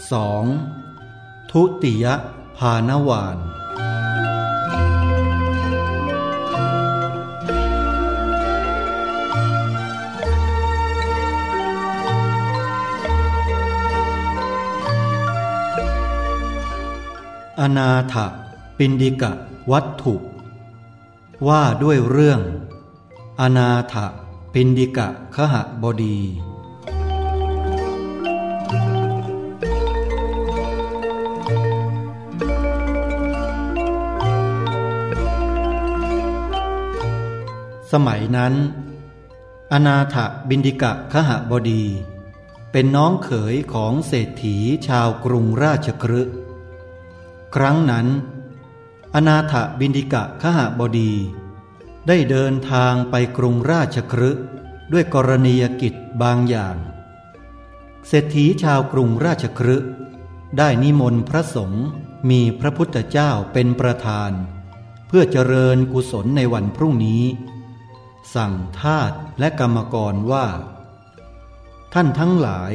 2. ทุติยภานวาน อนาถปินดิกะวัตถุ ว่าด้วยเรื่อง อนาถปินดิกะขหบดี สมัยนั้น อนาถบินดิกะขหบดี เป็นน้องเขยของเศรษฐีชาวกรุงราชครึครั้งนั้น อนาถบินดิกะขหบดี ได้เดินทางไปกรุงราชครึด้วยกรณียกิจบางอย่าง เศรษฐีชาวกรุงราชครึได้นิมนต์พระสงฆ์มีพระพุทธเจ้าเป็นประธาน เพื่อเจริญกุศลในวันพรุ่งนี้ สั่งทาตและกรรมกรว่า ท่านทั้งหลาย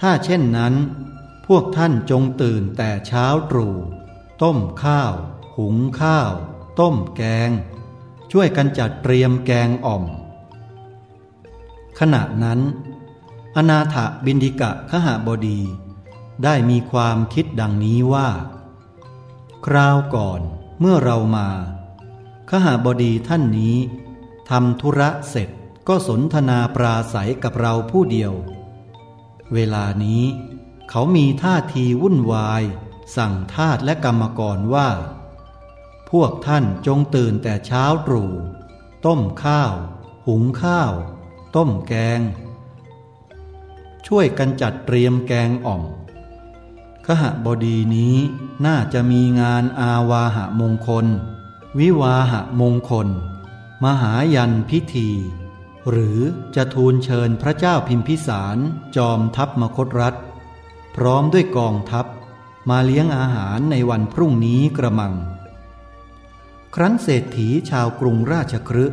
ถ้าเช่นนั้น พวกท่านจงตื่นแต่เช้าตรู่ต้มข้าว หุงข้าว ต้มแกง ช่วยกันจัดเตรียมแกงอ่อม ขณะนั้น อนาถบินดิกะขหบดี ได้มีความคิดดังนี้ว่า คราวก่อนเมื่อเรามา ขหบดีท่านนี้ ทำธุระเสร็จก็สนทนาปราศัยกับเราผู้เดียว เวลานี้เขามีท่าทีวุ่นวาย สั่งทาตและกรรมกรว่า พวกท่านจงตื่นแต่เช้าตรู่ต้มข้าว หุงข้าว ต้มแกง ช่วยกันจัดเตรียมแกงอ่อมขหบดีนี้น่าจะมีงานอาวาหะมงคล วิวาหะมงคล มหายันพิธี หรือจะทูลเชิญพระเจ้าพิมพิสารจอมทัพมคตรัฐ พร้อมด้วยกองทัพ มาเลี้ยงอาหารในวันพรุ่งนี้กระมัง ครั้นเศรษฐีชาวกรุงราชครึ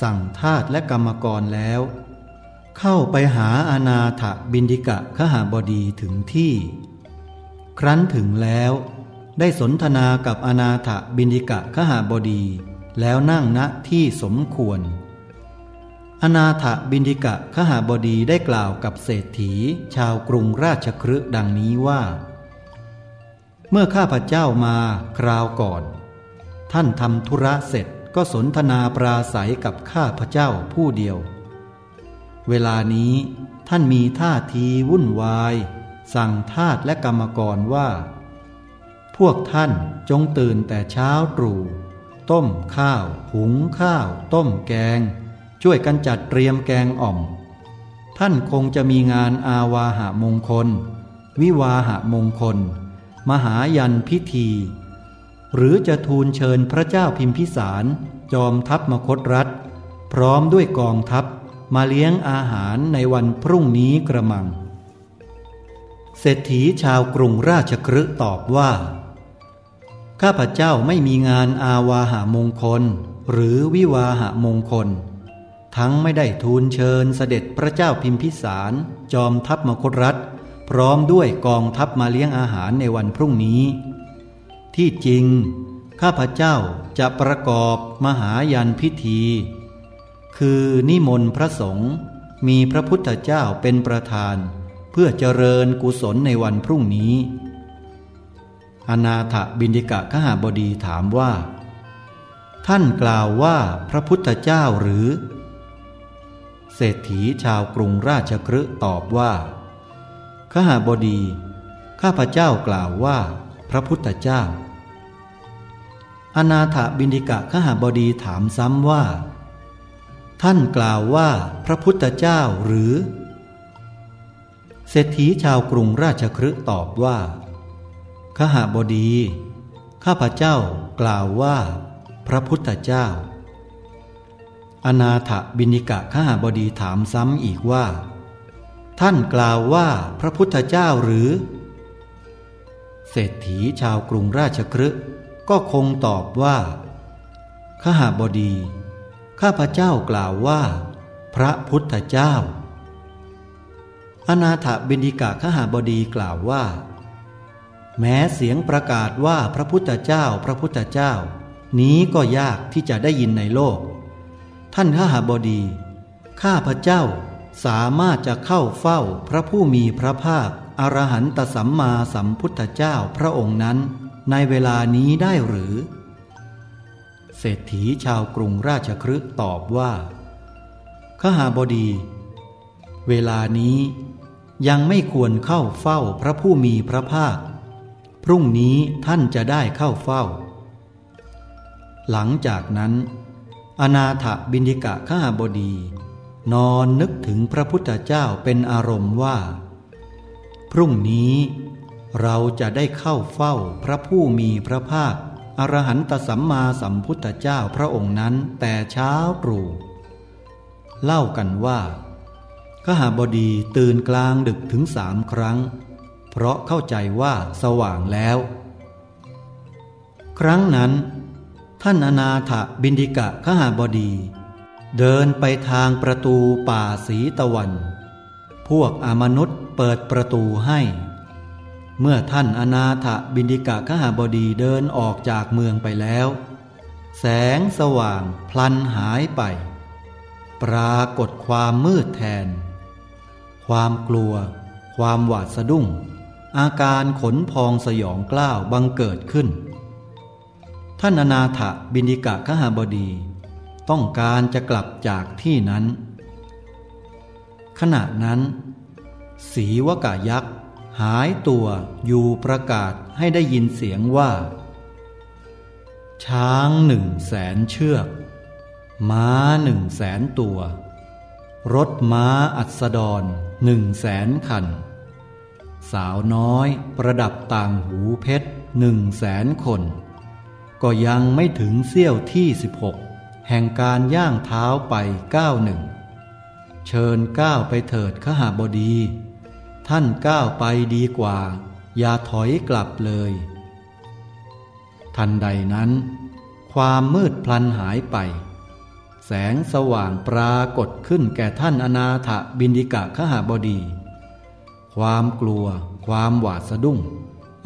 สั่งทาตและกรรมกรแล้ว เข้าไปหาอาณาถบินดิกะขหาบดีถึงที่ ครั้นถึงแล้ว ได้สนทนากับอาณาถบินดิกะขหาบดี แล้วนั่งณที่สมควร อนาถบินดิกะขหาบดีได้กล่าวกับเศรษฐีชาวกรุงราชครึดังนี้ว่า เมื่อข้าพเจ้ามาคราวก่อน ท่านทำธุระเสร็จก็สนทนาปราศัยกับข้าพเจ้าผู้เดียว เวลานี้ท่านมีท่าทีวุ่นวาย สั่งทาตและกรรมกรว่า พวกท่านจงตื่นแต่เช้าตรู่ ต้มข้าว หุงข้าว ต้มแกง ช่วยกันจัดเตรียมแกงอ่อม ท่านคงจะมีงานอาวาหะมงคล วิวาหะมงคล มหายันพิธี หรือจะทูลเชิญพระเจ้าพิมพิสาร จอมทัพมคตรัฐ พร้อมด้วยกองทัพมาเลี้ยงอาหารในวันพรุ่งนี้กระมัง เศรษฐีชาวกรุงราชครึตอบว่า ข้าพเจ้าไม่มีงานอาวาหะมงคล หรือวิวาหะมงคล ทั้งไม่ได้ทูลเชิญเสด็จพระเจ้าพิมพิสาร จอมทัพมคตรัฐ พร้อมด้วยกองทัพมาเลี้ยงอาหารในวันพรุ่งนี้ ที่จริง ข้าพเจ้าจะประกอบมหายันพิธี คือนิมนต์พระสงฆ์มีพระพุทธเจ้าเป็นประธาน เพื่อเจริญกุศลในวันพรุ่งนี้ อนาถบินิกะขหาบดีถามว่า ท่านกล่าวว่าพระพุทธเจ้าหรือ เศรษฐีชาวกรุงราชครึตอบว่าข้าบดี ข้าพเจ้ากล่าวว่า พระพุทธเจ้า อนาถบินิกะข้าบดีถามซ้ำว่า ท่านกล่าวว่าพระพุทธเจ้าหรือ เศรษฐีชาวกรุงราชครึตอบว่า ข้าบดี ข้าพเจ้ากล่าวว่า พระพุทธเจ้า อนาถบินิกะข้าบดีถามซ้ำอีกว่า ท่านกล่าวว่าพระพุทธเจ้าหรือ เศรษฐีชาวกรุงราชครึก็คงตอบว่าข้าบดี ข้าพเจ้ากล่าวว่า พระพุทธเจ้า อนาถบินิกะขหาบดีกล่าวว่า แม้เสียงประกาศว่าพระพุทธเจ้าพระพุทธเจ้า นี้ก็ยากที่จะได้ยินในโลก ท่านขหาบดี ข้าพระเจ้าสามารถจะเข้าเฝ้าพระผู้มีพระภาคอรหันตสัมมาสัมพุทธเจ้าพระองค์นั้น ในเวลานี้ได้หรือ เศรษฐีชาวกรุงราชครึตอบว่าขหาบดี เวลานี้ยังไม่ควรเข้าเฝ้าพระผู้มีพระภาค พรุ่งนี้ท่านจะได้เข้าเฝ้า หลังจากนั้น อนาถบินิกะข้าบดี นอนนึกถึงพระพุทธเจ้าเป็นอารมณ์ว่า พรุ่งนี้เราจะได้เข้าเฝ้าพระผู้มีพระภาคอรหันตสัมมาสัมพุทธเจ้าพระองค์นั้นแต่เช้าตรู่เล่ากันว่าขหาบดีตื่นกลางดึกถึงสามครั้ง เพราะเข้าใจว่าสว่างแล้ว ครั้งนั้น ท่านอนาถบินดิกะขหาบดี เดินไปทางประตูป่าสีตะวัน พวกอมนุษย์เปิดประตูให้ เมื่อท่านอนาถบินดิกะขหาบดีเดินออกจากเมืองไปแล้ว แสงสว่างพลันหายไป ปรากฏความมืดแทน ความกลัวความหวาดสะดุ้ง อาการขนพองสยองกล้าวบังเกิดขึ้น ท่านอนาถบินิกะขหาบดี ต้องการจะกลับจากที่นั้น ขณะนั้น สีวกายักษ์หายตัวอยู่ประกาศให้ได้ยินเสียงว่า ช้างหนึ่งแสนเชือก ม้าหนึ่งแสนตัว รถม้าอัสดรหนึ่งแสนคัน สาวน้อยประดับต่างหูเพชรหนึ่งแสนคน ก็ยังไม่ถึงเสี้ยวที่สิบหกแห่งการย่างเท้าไปก้าวหนึ่งเชิญก้าวไปเถิดขหาบดี ท่านก้าวไปดีกว่า อย่าถอยกลับเลย ทันใดนั้น ความมืดพลันหายไป แสงสว่างปรากฏขึ้นแก่ท่านอนาถบินิกะขหาบดี ความกลัว ความหวาดสะดุ้ง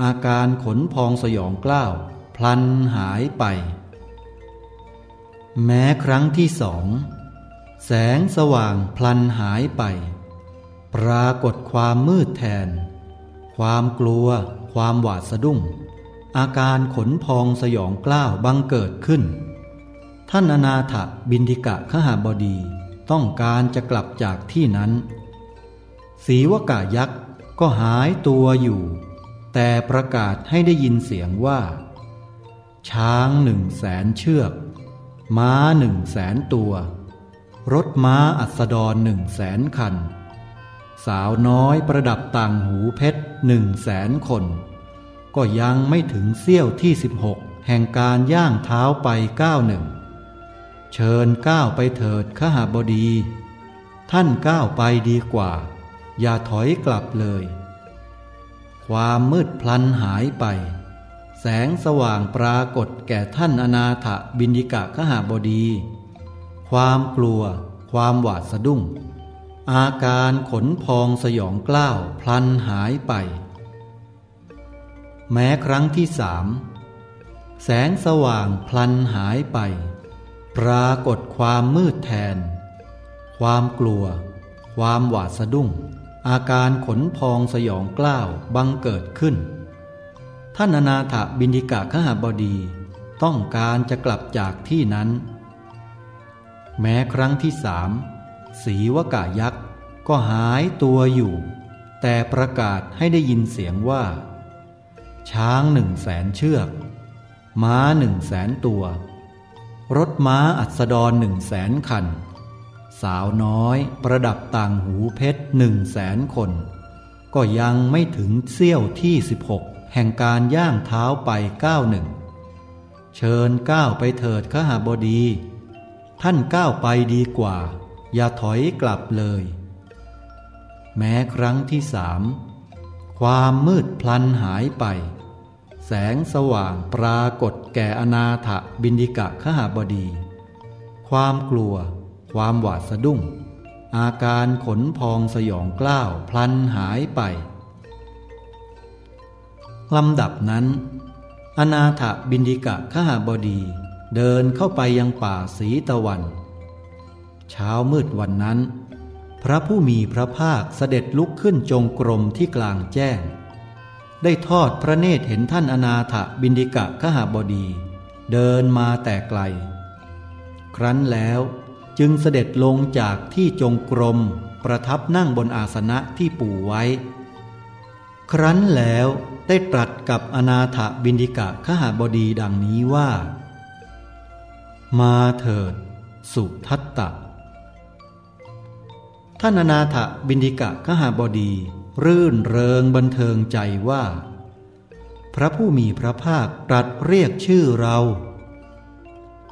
อาการขนพองสยองกล้าว พลันหายไป แม้ครั้งที่สองแสงสว่างพลันหายไป ปรากฏความมืดแทน ความกลัว ความหวาดสะดุ้ง อาการขนพองสยองกล้าวบังเกิดขึ้น ท่านอนาถบินทิกะขหาบดีต้องการจะกลับจากที่นั้น สีวกายักษ์ก็หายตัวอยู่ แต่ประกาศให้ได้ยินเสียงว่า ช้างหนึ่งแสนเชือก ม้าหนึ่งแสนตัว รถม้าอัสดรหนึ่งแสนคัน สาวน้อยประดับต่างหูเพชรหนึ่งแสนคน ก็ยังไม่ถึงเสี้ยวที่สิบหกแห่งการย่างเท้าไปก้าวหนึ่งเชิญก้าวไปเถิดขหาบดี ท่านก้าวไปดีกว่า อย่าถอยกลับเลย ความมืดพลันหายไป แสงสว่างปรากฏแก่ท่านอนาถบินิกะขหาบดี ความกลัว ความหวาดสะดุ้ง อาการขนพองสยองกล้าวพลันหายไป แม้ครั้งที่สามแสงสว่างพลันหายไป ปรากฏความมืดแทน ความกลัว ความหวาดสะดุ้ง อาการขนพองสยองกล้าวบังเกิดขึ้น ท่านอนาถบินิกะขหาบดี ต้องการจะกลับจากที่นั้น แม้ครั้งที่สามสีวกายักษ์ก็หายตัวอยู่ แต่ประกาศให้ได้ยินเสียงว่า ช้างหนึ่งแสนเชือก ม้าหนึ่งแสนตัว รถม้าอัสดรหนึ่งแสนคัน สาวน้อยประดับต่างหูเพชรหนึ่งแสนคน ก็ยังไม่ถึงเสี้ยวที่สิบหกแห่งการย่างเท้าไปก้าวหนึ่งเชิญก้าวไปเถิดขหาบดี ท่านก้าวไปดีกว่า อย่าถอยกลับเลย แม้ครั้งที่สามความมืดพลันหายไป แสงสว่างปรากฏแก่อนาถบินิกะขหาบดี ความกลัว ความหวาดสะดุ้ง อาการขนพองสยองกล้าวพลันหายไปลำดับนั้น อนาถบินดิกะขหาบดีเดินเข้าไปยังป่าสีตะวัน เช้ามืดวันนั้น พระผู้มีพระภาคเสด็จลุกขึ้นจงกรมที่กลางแจ้ง ได้ทอดพระเนตรเห็นท่านอนาถบินดิกะขหาบดี เดินมาแต่ไกล ครั้นแล้ว จึงเสด็จลงจากที่จงกรม ประทับนั่งบนอาสนะที่ปู่ไว้ ครั้นแล้วได้ตรัสกับอนาถบินิกะขหาบดีดังนี้ว่า มาเถิด สุทัตตะ ท่านอนาถบินิกะขหาบดี รื่นเริงบันเทิงใจว่า พระผู้มีพระภาคตรัสเรียกชื่อเรา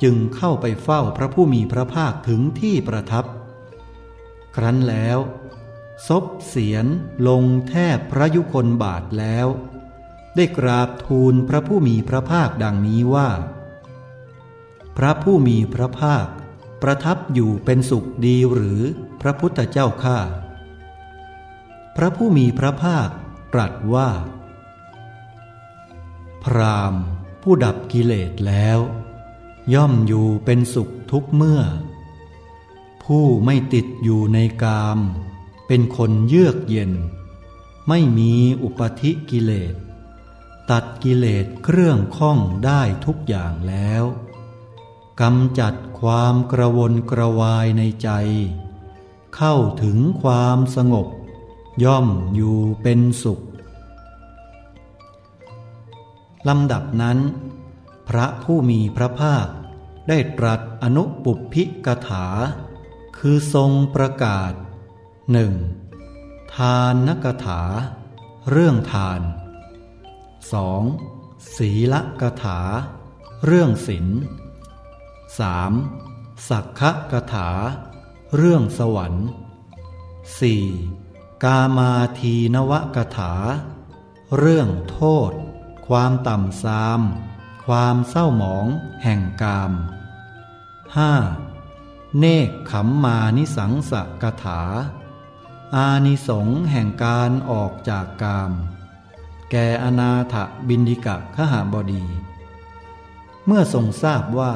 จึงเข้าไปเฝ้าพระผู้มีพระภาคถึงที่ประทับ ครั้นแล้วซบเสียนลงแทบพระยุคนบาทแล้ว ได้กราบทูลพระผู้มีพระภาคดังนี้ว่า พระผู้มีพระภาค ประทับอยู่เป็นสุขดีหรือพระพุทธเจ้าข้าพระผู้มีพระภาคตรัสว่า พรามผู้ดับกิเลสแล้ว ย่อมอยู่เป็นสุขทุกเมื่อ ผู้ไม่ติดอยู่ในกาม เป็นคนเยือกเย็น ไม่มีอุปธิกิเลส ตัดกิเลสเครื่องข้องได้ทุกอย่างแล้วกำจัดความกระวนกระวายในใจ เข้าถึงความสงบ ย่อมอยู่เป็นสุขลำดับนั้น พระผู้มีพระภาค ได้ตรัสอนุปุพิกถา คือทรงประกาศหนึ่งทานนกถา เรื่องทาน 2. ศีลกถา เรื่องศีล 3. สักขกถา เรื่องสวรรค์ 4. กามาทีนวกถา เรื่องโทษ ความต่ำซาม ความเศร้าหมองแห่งกาม 5. เนกขมมานิสังสกถา อานิสงแห่งการออกจากกาม แกอนาถบินดิกะขหาบดี เมื่อทรงทราบว่า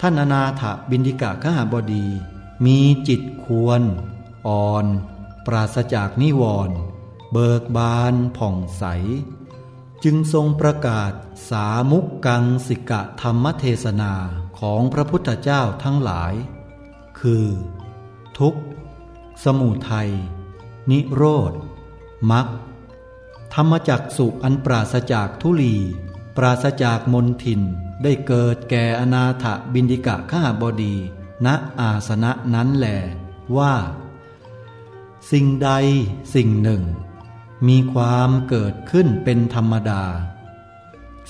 ท่านอนาถบินดิกะขหาบดี มีจิตควร อ่อน ปราศจากนิวรณ์เบิกบานผ่องใส จึงทรงประกาศสามุกกังสิกะธรรมเทศนาของพระพุทธเจ้าทั้งหลาย คือ ทุกสมุทัย นิโรธมักธรรมจักสุอันปราศจากทุลี ปราศจากมนทินได้เกิดแก่อนาถบินิกะข้าบดี ณอาสนะนั้นแหลว่า สิ่งใดสิ่งหนึ่ง มีความเกิดขึ้นเป็นธรรมดา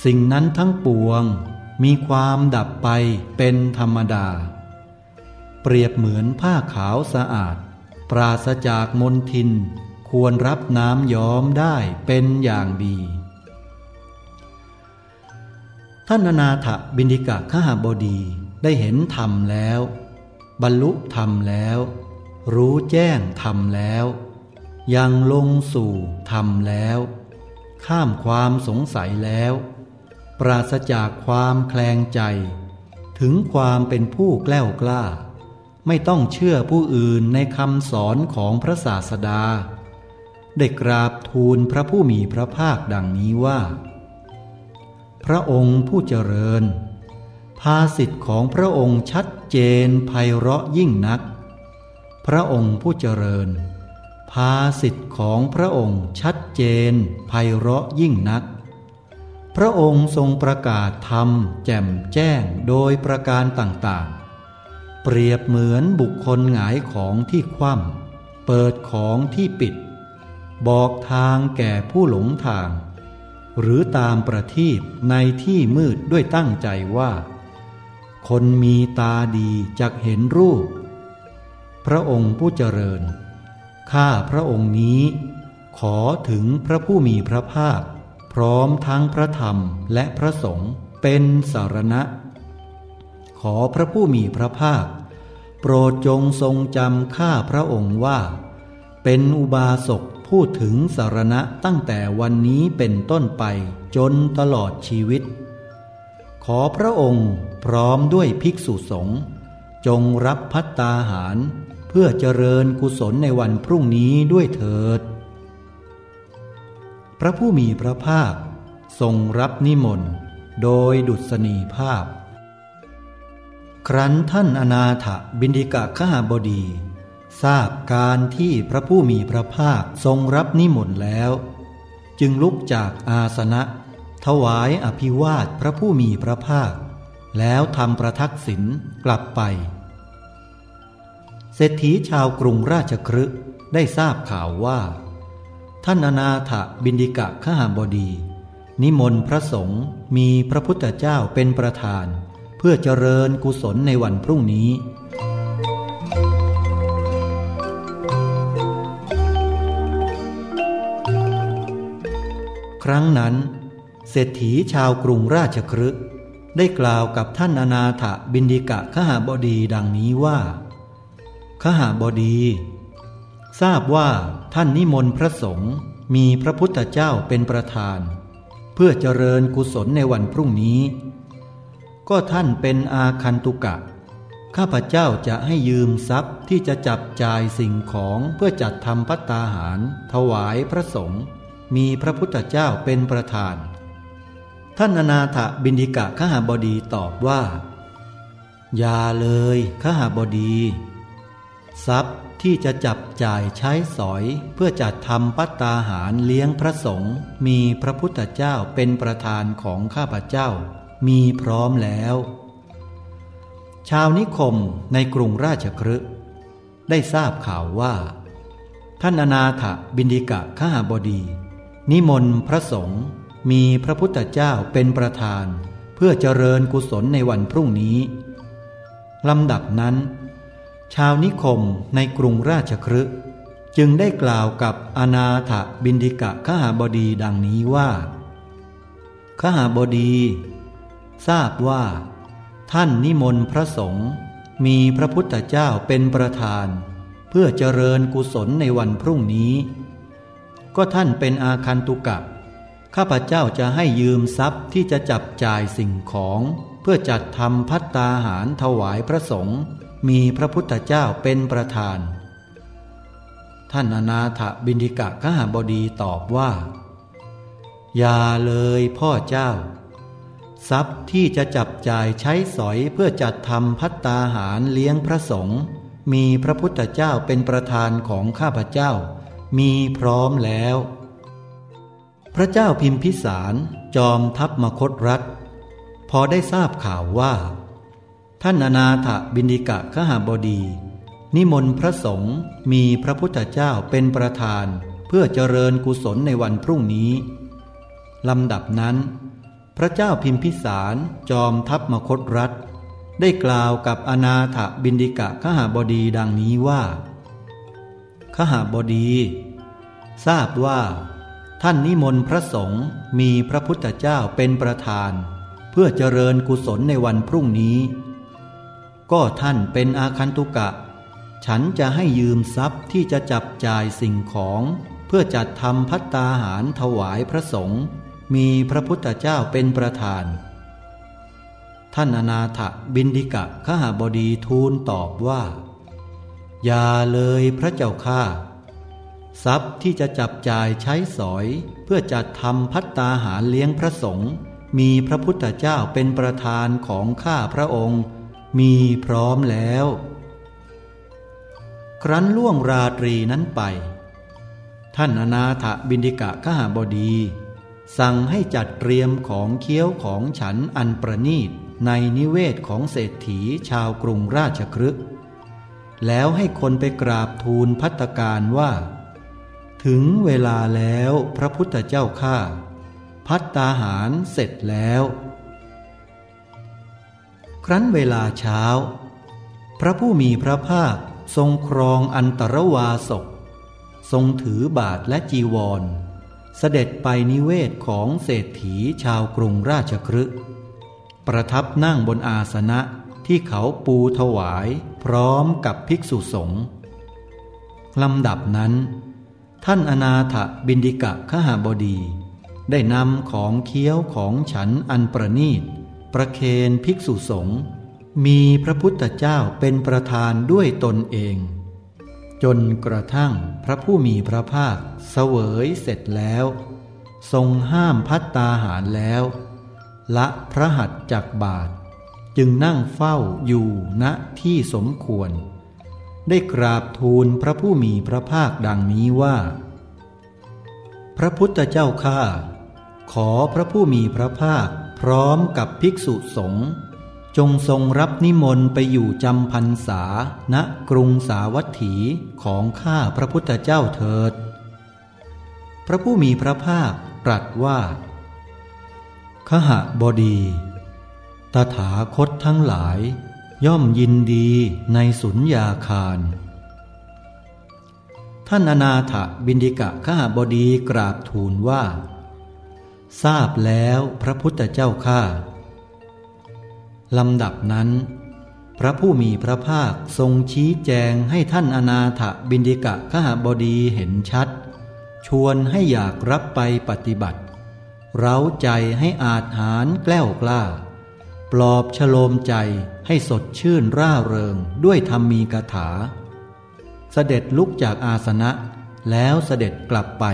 สิ่งนั้นทั้งปวง มีความดับไปเป็นธรรมดา เปรียบเหมือนผ้าขาวสะอาด ปราศจากมลทิน ควรรับน้ำย้อมได้เป็นอย่างดีท่านนาถบินิกะขหาบดีได้เห็นธรรมแล้ว บรรลุธรรมแล้ว รู้แจ้งธรรมแล้ว ยังลงสู่ธรรมแล้ว ข้ามความสงสัยแล้ว ปราศจากความแคลงใจ ถึงความเป็นผู้แกล้วกล้า ไม่ต้องเชื่อผู้อื่นในคำสอนของพระศาสดา ได้กราบทูลพระผู้มีพระภาคดังนี้ว่า พระองค์ผู้เจริญ ภาสิทธิ์ของพระองค์ชัดเจนไพเราะยิ่งนัก พระองค์ผู้เจริญ ภาสิทธิ์ของพระองค์ชัดเจนไพเราะยิ่งนัก พระองค์ทรงประกาศธรรมแจ่มแจ้งโดยประการต่างๆ เปรียบเหมือนบุคคลหงายของที่คว่ำเปิดของที่ปิด บอกทางแก่ผู้หลงทาง หรือตามประทีปในที่มืดด้วยตั้งใจว่า คนมีตาดีจักเห็นรูป พระองค์ผู้เจริญ ข้าพระองค์นี้ ขอถึงพระผู้มีพระภาค พร้อมทั้งพระธรรมและพระสงฆ์เป็นสารณะ ขอพระผู้มีพระภาค โปรดจงทรงจำข้าพระองค์ว่า เป็นอุบาสกพูดถึงสารณะตั้งแต่วันนี้เป็นต้นไปจนตลอดชีวิต ขอพระองค์พร้อมด้วยภิกษุสงฆ์จงรับพัตตาหาร เพื่อเจริญกุศลในวันพรุ่งนี้ด้วยเถิด พระผู้มีพระภาค ทรงรับนิมนต์โดยดุษณีภาพ ครั้นท่านอนาถบินดิกะขหาบดี ทราบการที่พระผู้มีพระภาคทรงรับนิมนต์แล้ว จึงลุกจากอาสนะ ถวายอภิวาทพระผู้มีพระภาค แล้วทำประทักษิณกลับไป เศรษฐีชาวกรุงราชครึได้ทราบข่าวว่า ท่านอนาถบินดิกะขหาบดี นิมนต์พระสงฆ์มีพระพุทธเจ้าเป็นประธาน เพื่อเจริญกุศลในวันพรุ่งนี้ ครั้งนั้น เศรษฐีชาวกรุงราชครึได้กล่าวกับท่านอนาถบินดิกะขหาบดีดังนี้ว่า ขหาบดี ทราบว่าท่านนิมนต์พระสงฆ์มีพระพุทธเจ้าเป็นประธาน เพื่อเจริญกุศลในวันพรุ่งนี้ ก็ท่านเป็นอาคันตุกะ ข้าพเจ้าจะให้ยืมทรัพย์ที่จะจับจ่ายสิ่งของเพื่อจัดทำพัตตาหาร ถวายพระสงฆ์มีพระพุทธเจ้าเป็นประธาน ท่านอนาถบินิกะขหาบดีตอบว่า อย่าเลยขหาบดี ทรัพย์ที่จะจับจ่ายใช้สอยเพื่อจัดทำปัตตาหารเลี้ยงพระสงฆ์มีพระพุทธเจ้าเป็นประธานของข้าพเจ้า มีพร้อมแล้ว ชาวนิคมในกรุงราชครึได้ทราบข่าวว่า ท่านอนาถบินิกะข้าบดี นิมนต์พระสงฆ์มีพระพุทธเจ้าเป็นประธาน เพื่อเจริญกุศลในวันพรุ่งนี้ลำดับนั้น ชาวนิคมในกรุงราชครึจึงได้กล่าวกับอนาถบินดิกะขหาบดีดังนี้ว่าขหาบดี ทราบว่า ท่านนิมนต์พระสงฆ์มีพระพุทธเจ้าเป็นประธาน เพื่อเจริญกุศลในวันพรุ่งนี้ ก็ท่านเป็นอาคันตุกะ ข้าพเจ้าจะให้ยืมทรัพย์ที่จะจับจ่ายสิ่งของ เพื่อจัดทำพัตตาหารถวายพระสงฆ์ มีพระพุทธเจ้าเป็นประธาน ท่านอนาถบินิกะขหาบดีตอบว่า อย่าเลยพ่อเจ้า ทรัพย์ที่จะจับจ่ายใช้สอยเพื่อจัดทำพัตตาหารเลี้ยงพระสงฆ์มีพระพุทธเจ้าเป็นประธานของข้าพเจ้า มีพร้อมแล้ว พระเจ้าพิมพิสารจอมทัพมคตรัฐ พอได้ทราบข่าวว่า ท่านอนาถบินิกะขหาบดี นิมนต์พระสงฆ์มีพระพุทธเจ้าเป็นประธาน เพื่อเจริญกุศลในวันพรุ่งนี้ลำดับนั้น พระเจ้าพิมพิสารจอมทัพมคตรัฐ ได้กล่าวกับอนาถบินิกะขหาบดีดังนี้ว่าขหาบดี ทราบว่า ท่านนิมนต์พระสงฆ์มีพระพุทธเจ้าเป็นประธาน เพื่อเจริญกุศลในวันพรุ่งนี้ ก็ท่านเป็นอาคันตุกะ ฉันจะให้ยืมทรัพย์ที่จะจับจ่ายสิ่งของ เพื่อจัดทำพัตตาหารถวายพระสงฆ์มีพระพุทธเจ้าเป็นประธาน ท่านอนาถบินดิกะขหาบดีทูลตอบว่า อย่าเลยพระเจ้าข้าทรัพย์ที่จะจับจ่ายใช้สอย เพื่อจัดทำพัตตาหารเลี้ยงพระสงฆ์มีพระพุทธเจ้าเป็นประธานของข้าพระองค์ มีพร้อมแล้ว ครั้นล่วงราตรีนั้นไป ท่านอนาถบินิกะขหาบดี สั่งให้จัดเตรียมของเคี้ยวของฉันอันประนีตในนิเวศของเศรษฐีชาวกรุงราชครึก แล้วให้คนไปกราบทูลพัตการว่า ถึงเวลาแล้วพระพุทธเจ้าข้าพัตตาหารเสร็จแล้ว ครั้นเวลาเช้า พระผู้มีพระภาคทรงครองอันตรวาสก ทรงถือบาทและจีวร เสด็จไปนิเวศของเศรษฐีชาวกรุงราชครึประทับนั่งบนอาสนะที่เขาปูถวายพร้อมกับภิกษุสงฆ์ลำดับนั้น ท่านอนาถบินดิกะขหาบดี ได้นำของเคี้ยวของฉันอันประนีต ประเคนภิกษุสงฆ์มีพระพุทธเจ้าเป็นประธานด้วยตนเอง จนกระทั่งพระผู้มีพระภาคเสวยเสร็จแล้ว ทรงห้ามพัตตาหารแล้ว ละพระหัตจักบาท จึงนั่งเฝ้าอยู่ณที่สมควร ได้กราบทูลพระผู้มีพระภาคดังนี้ว่า พระพุทธเจ้าข้าขอพระผู้มีพระภาค พร้อมกับภิกษุสงฆ์จงทรงรับนิมนต์ไปอยู่จำพรรษาณกรุงสาวัตถีของข้าพระพุทธเจ้าเถิด พระผู้มีพระภาคตรัสว่าขหะบดี ตถาคตทั้งหลาย ย่อมยินดีในสุญญาคารท่านอนาถบินดิกะขหบดีกราบทูลว่า ทราบแล้วพระพุทธเจ้าข้าลำดับนั้น พระผู้มีพระภาคทรงชี้แจงให้ท่านอนาถบินดิกะขหบดีเห็นชัด ชวนให้อยากรับไปปฏิบัติ เร้าใจให้อาจหารแกล้วกล้า ปลอบฉโลมใจให้สดชื่นร่าเริงด้วยธรรมมีกถา เสด็จลุกจากอาสนะแล้วเสด็จกลับไป